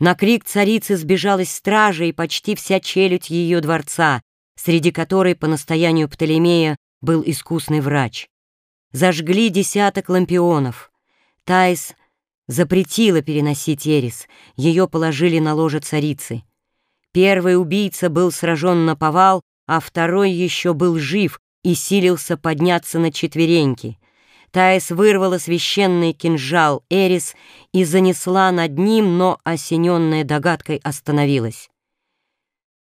На крик царицы сбежалась стража и почти вся челюдь ее дворца, среди которой по настоянию Птолемея был искусный врач. Зажгли десяток лампионов. Таис запретила переносить Эрис, ее положили на ложе царицы. Первый убийца был сражен на повал, а второй еще был жив и силился подняться на четвереньки. Таис вырвала священный кинжал Эрис и занесла над ним, но, осененная догадкой, остановилась.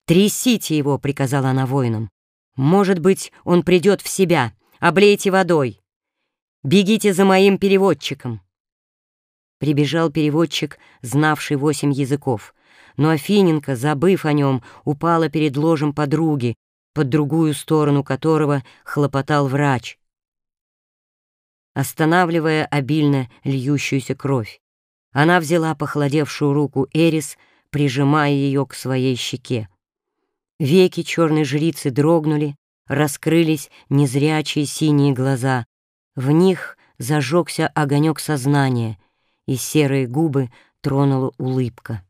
«Трясите его», — приказала она воинам. «Может быть, он придет в себя. Облейте водой. Бегите за моим переводчиком». Прибежал переводчик, знавший восемь языков. Но Афиненко, забыв о нем, упала перед ложем подруги, под другую сторону которого хлопотал врач останавливая обильно льющуюся кровь. Она взяла похолодевшую руку Эрис, прижимая ее к своей щеке. Веки черной жрицы дрогнули, раскрылись незрячие синие глаза. В них зажегся огонек сознания, и серые губы тронула улыбка.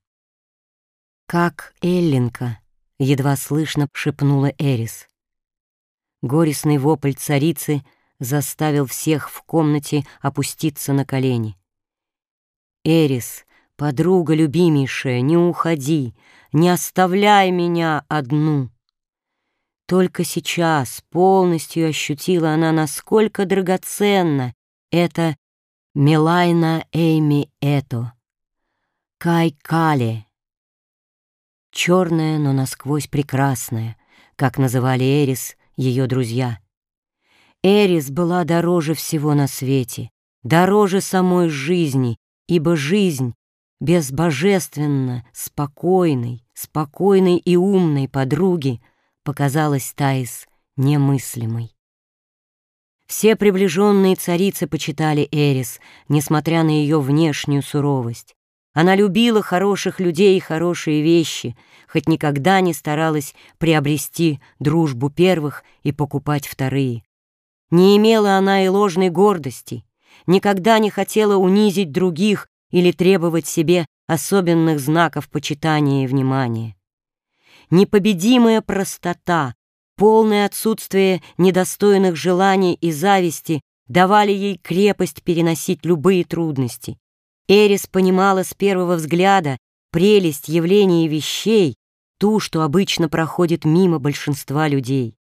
«Как Эллинка!» — едва слышно шепнула Эрис. Горестный вопль царицы заставил всех в комнате опуститься на колени. «Эрис, подруга любимейшая, не уходи, не оставляй меня одну!» Только сейчас полностью ощутила она, насколько драгоценна это Милайна Эйми Это, Кай Кале, черная, но насквозь прекрасная, как называли Эрис ее друзья — Эрис была дороже всего на свете, дороже самой жизни, ибо жизнь без божественно спокойной, спокойной и умной подруги показалась Таис немыслимой. Все приближенные царицы почитали Эрис, несмотря на ее внешнюю суровость. Она любила хороших людей и хорошие вещи, хоть никогда не старалась приобрести дружбу первых и покупать вторые. Не имела она и ложной гордости, никогда не хотела унизить других или требовать себе особенных знаков почитания и внимания. Непобедимая простота, полное отсутствие недостойных желаний и зависти давали ей крепость переносить любые трудности. Эрис понимала с первого взгляда прелесть явлений и вещей, ту, что обычно проходит мимо большинства людей.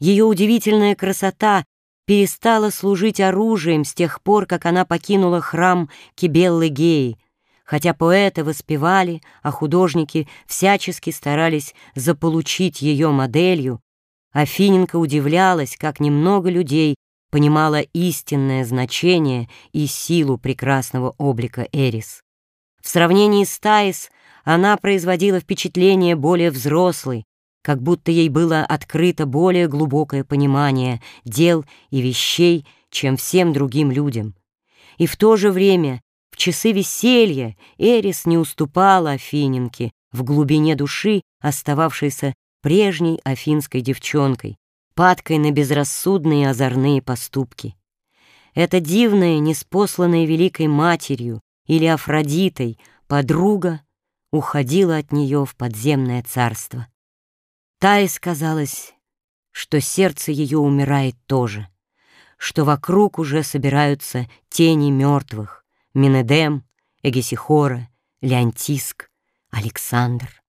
Ее удивительная красота перестала служить оружием с тех пор, как она покинула храм Кибеллы Геи, хотя поэты воспевали, а художники всячески старались заполучить ее моделью, Афиненко удивлялась, как немного людей понимала истинное значение и силу прекрасного облика Эрис. В сравнении с Таис она производила впечатление более взрослой, как будто ей было открыто более глубокое понимание дел и вещей, чем всем другим людям. И в то же время, в часы веселья, Эрис не уступала Афиненке, в глубине души остававшейся прежней афинской девчонкой, падкой на безрассудные озорные поступки. Эта дивная, неспосланная великой матерью или Афродитой подруга уходила от нее в подземное царство. Тае сказалось, что сердце ее умирает тоже, что вокруг уже собираются тени мертвых — Минедем, Эгесихора, Леонтиск, Александр.